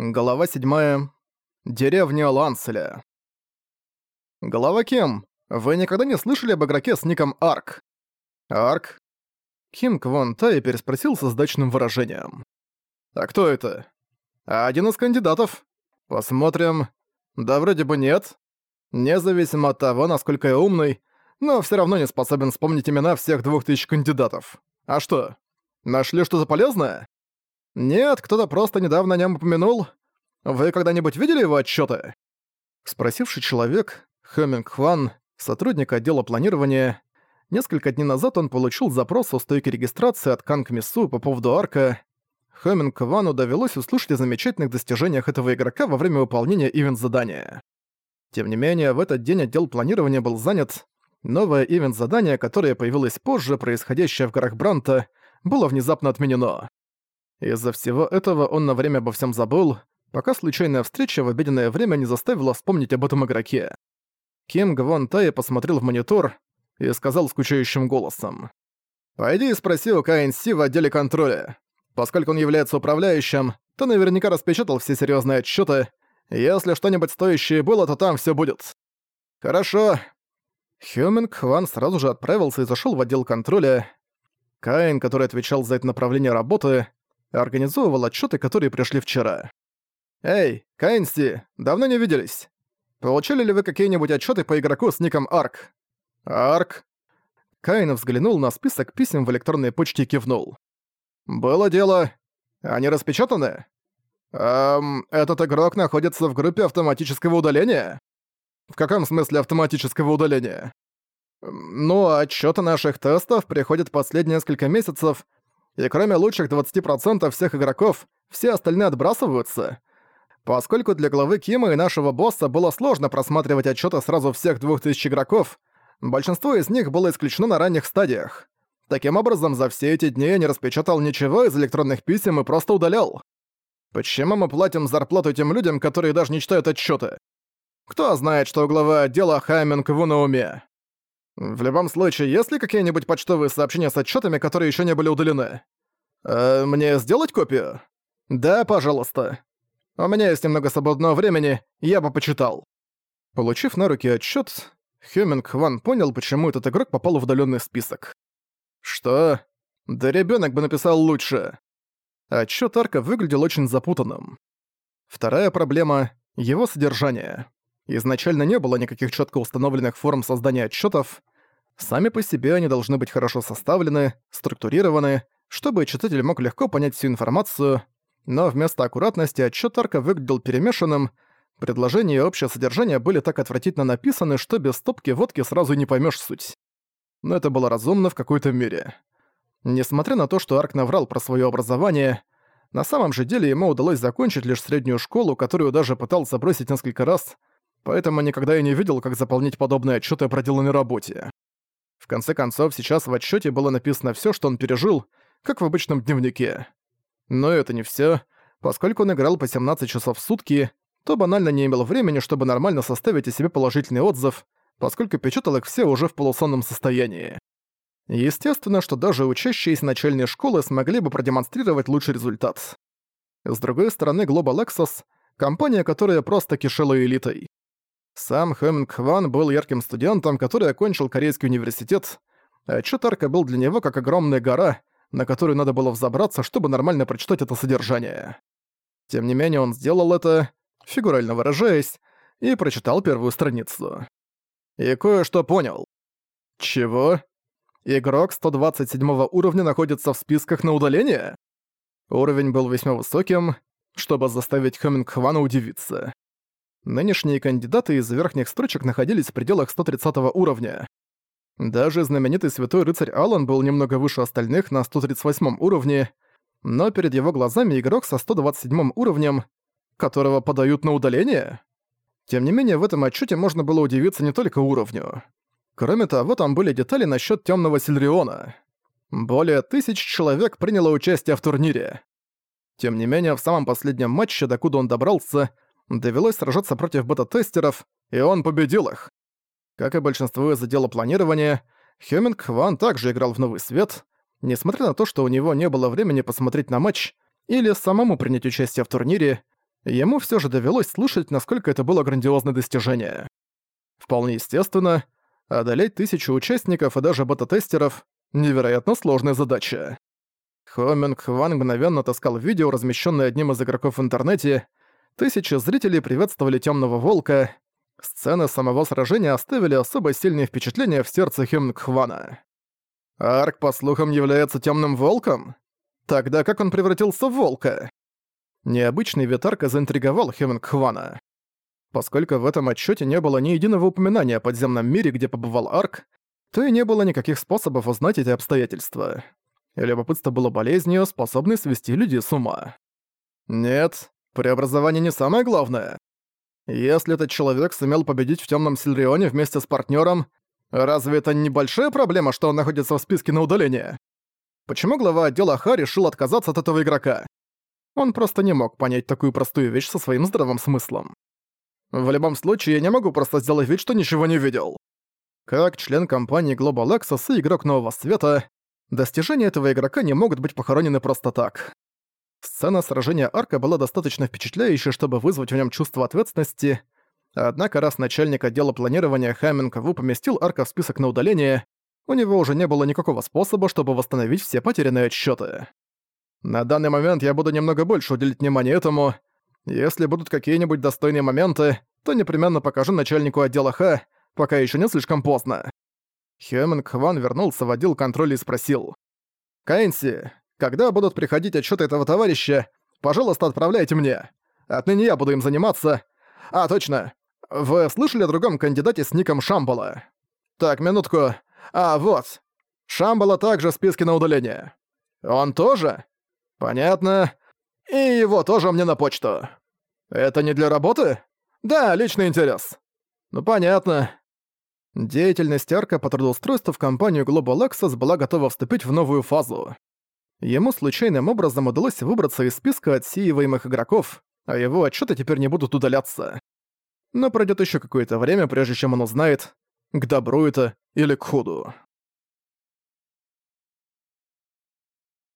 Глава 7. Деревня Ланселя. Глава Ким, вы никогда не слышали об игроке с ником Арк? Арк? Ким Квон Тай переспросил со сдачным выражением. А кто это? Один из кандидатов. Посмотрим. Да вроде бы нет. Независимо от того, насколько я умный, но все равно не способен вспомнить имена всех двух тысяч кандидатов. А что? Нашли что-то полезное? «Нет, кто-то просто недавно о нем упомянул. Вы когда-нибудь видели его отчеты? Спросивший человек, Хэминг Хван, сотрудник отдела планирования, несколько дней назад он получил запрос о стойке регистрации от Канг Мису по поводу арка. Хэминг Хвану довелось услышать о замечательных достижениях этого игрока во время выполнения ивент-задания. Тем не менее, в этот день отдел планирования был занят. Новое ивент-задание, которое появилось позже, происходящее в горах Бранта, было внезапно отменено. Из-за всего этого он на время обо всем забыл, пока случайная встреча в обеденное время не заставила вспомнить об этом игроке. Ким Гвон Тай посмотрел в монитор и сказал скучающим голосом. «Пойди и спроси у КНС в отделе контроля. Поскольку он является управляющим, то наверняка распечатал все серьезные отчеты. Если что-нибудь стоящее было, то там все будет». «Хорошо». Хёминг Хван сразу же отправился и зашел в отдел контроля. Каин, который отвечал за это направление работы, организовывал отчеты, которые пришли вчера. «Эй, Кайнси, давно не виделись. Получили ли вы какие-нибудь отчеты по игроку с ником Арк?» «Арк?» Каин взглянул на список писем в электронной почте и кивнул. «Было дело. Они распечатаны?» «Эм, этот игрок находится в группе автоматического удаления?» «В каком смысле автоматического удаления?» «Ну, отчеты наших тестов приходят последние несколько месяцев, и кроме лучших 20% всех игроков, все остальные отбрасываются. Поскольку для главы Кима и нашего босса было сложно просматривать отчеты сразу всех 2000 игроков, большинство из них было исключено на ранних стадиях. Таким образом, за все эти дни я не распечатал ничего из электронных писем и просто удалял. Почему мы платим зарплату тем людям, которые даже не читают отчеты? Кто знает, что у главы отдела Хайминг в уме? В любом случае, есть ли какие-нибудь почтовые сообщения с отчетами, которые еще не были удалены? Э, мне сделать копию? Да, пожалуйста. У меня есть немного свободного времени, я бы почитал. Получив на руки отчет, Хёминг Хван понял, почему этот игрок попал в удаленный список. Что? Да ребенок бы написал лучше. Отчет Арка выглядел очень запутанным. Вторая проблема — его содержание. Изначально не было никаких четко установленных форм создания отчетов. Сами по себе они должны быть хорошо составлены, структурированы, чтобы читатель мог легко понять всю информацию, но вместо аккуратности отчет Арка выглядел перемешанным, предложения и общее содержание были так отвратительно написаны, что без стопки водки сразу не поймешь суть. Но это было разумно в какой-то мере. Несмотря на то, что Арк наврал про свое образование, на самом же деле ему удалось закончить лишь среднюю школу, которую даже пытался бросить несколько раз, поэтому никогда и не видел, как заполнить подобные отчеты о проделанной работе. Конце концов, сейчас в отчете было написано все, что он пережил, как в обычном дневнике. Но это не все. Поскольку он играл по 17 часов в сутки, то банально не имел времени, чтобы нормально составить о себе положительный отзыв, поскольку печатал их все уже в полусонном состоянии. Естественно, что даже учащиеся начальной школы смогли бы продемонстрировать лучший результат. С другой стороны, Global Access — компания, которая просто кишела элитой. Сам Хэминг Хван был ярким студентом, который окончил Корейский университет, а Чутарка был для него как огромная гора, на которую надо было взобраться, чтобы нормально прочитать это содержание. Тем не менее он сделал это, фигурально выражаясь, и прочитал первую страницу. И кое-что понял. Чего? Игрок 127 уровня находится в списках на удаление? Уровень был весьма высоким, чтобы заставить Хэминг Хвана удивиться. Нынешние кандидаты из верхних строчек находились в пределах 130 уровня. Даже знаменитый святой рыцарь Алан был немного выше остальных на 138 уровне, но перед его глазами игрок со 127 уровнем, которого подают на удаление? Тем не менее, в этом отчете можно было удивиться не только уровню. Кроме того, там были детали насчет темного Сильриона. Более тысяч человек приняло участие в турнире. Тем не менее, в самом последнем матче, докуда он добрался, довелось сражаться против бета-тестеров, и он победил их. Как и большинство из отдела планирования, Хёминг Хван также играл в Новый Свет, несмотря на то, что у него не было времени посмотреть на матч или самому принять участие в турнире, ему все же довелось слышать, насколько это было грандиозное достижение. Вполне естественно, одолеть тысячу участников и даже бета-тестеров — невероятно сложная задача. Хоминг Хван мгновенно таскал видео, размещенное одним из игроков в интернете. Тысячи зрителей приветствовали Темного Волка. Сцены самого сражения оставили особо сильное впечатление в сердце Хоминг Хвана. Арк, по слухам, является Темным Волком? Тогда как он превратился в волка? Необычный вид заинтриговал Хеминг Хвана. Поскольку в этом отчете не было ни единого упоминания о подземном мире, где побывал Арк, то и не было никаких способов узнать эти обстоятельства. Любопытство было болезнью, способной свести людей с ума. Нет, преобразование не самое главное. Если этот человек сумел победить в Темном Сильрионе вместе с партнером, разве это небольшая проблема, что он находится в списке на удаление? Почему глава отдела Ха решил отказаться от этого игрока? Он просто не мог понять такую простую вещь со своим здравым смыслом. В любом случае, я не могу просто сделать вид, что ничего не видел. Как член компании Global Access и игрок Нового Света, достижения этого игрока не могут быть похоронены просто так. Сцена сражения Арка была достаточно впечатляющей, чтобы вызвать в нем чувство ответственности, однако раз начальник отдела планирования Хамминг Ву поместил Арка в список на удаление, у него уже не было никакого способа, чтобы восстановить все потерянные отсчёты. На данный момент я буду немного больше уделить внимание этому. Если будут какие-нибудь достойные моменты, то непременно покажу начальнику отдела Х, пока еще не слишком поздно. Хёминг Хван вернулся в отдел контроля и спросил. «Кэнси, когда будут приходить отчеты этого товарища, пожалуйста, отправляйте мне. Отныне я буду им заниматься. А, точно. Вы слышали о другом кандидате с ником Шамбала? Так, минутку. А, вот. Шамбала также в списке на удаление. Он тоже? Понятно. И его тоже мне на почту. Это не для работы? Да, личный интерес. Ну, понятно. Деятельность Арка по трудоустройству в компанию Global Access была готова вступить в новую фазу. Ему случайным образом удалось выбраться из списка отсеиваемых игроков, а его отчеты теперь не будут удаляться. Но пройдет еще какое-то время, прежде чем он узнает, к добру это или к худу.